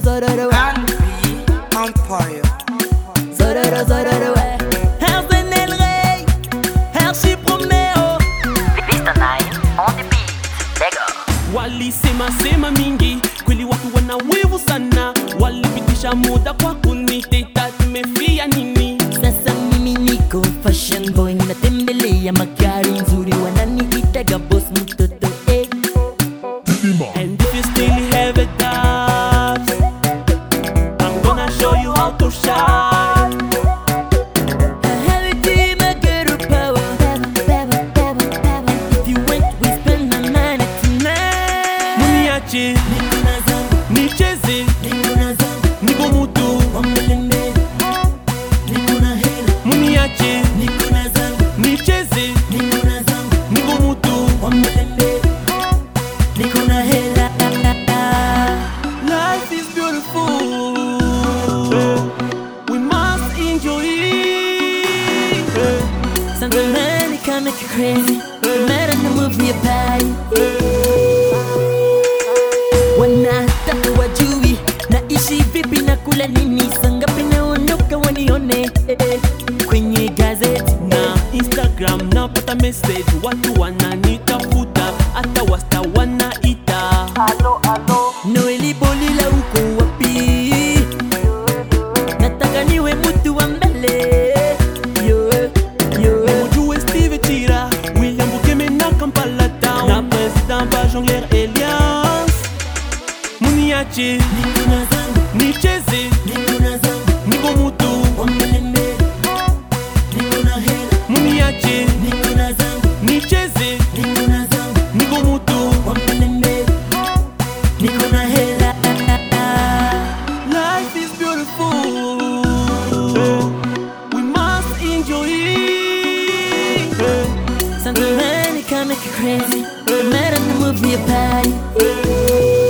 zororo zororo Andy Empire. zororo we Arcenel Rey Archip Roméo Mr. Nine on the beat. Lego. Walisema sema mingi kweli, watu wana wivu sana, walipitisha muda kwa kuniteta, tumefia nini? Sasa mimi niko fashion boy natembelea magari so shy I have a demon, get a power. If you went, we spend the night tonight. Muniache, nicheze it. Something money can make you crazy. No matter the movie you buy. Wanataka wajui naishi vipi na kula nini, sangapi naondoka wanione kwenye gazeti na Instagram napata message, watu wananitafuta, mutu. wamelembea. Niko na hela, Muniache niko na zangu, nicheze, niko na zangu, niko mutu. wamelembea. Niko na hela. Life is beautiful. We must enjoy it. Money you crazy. No matter the movie you buy.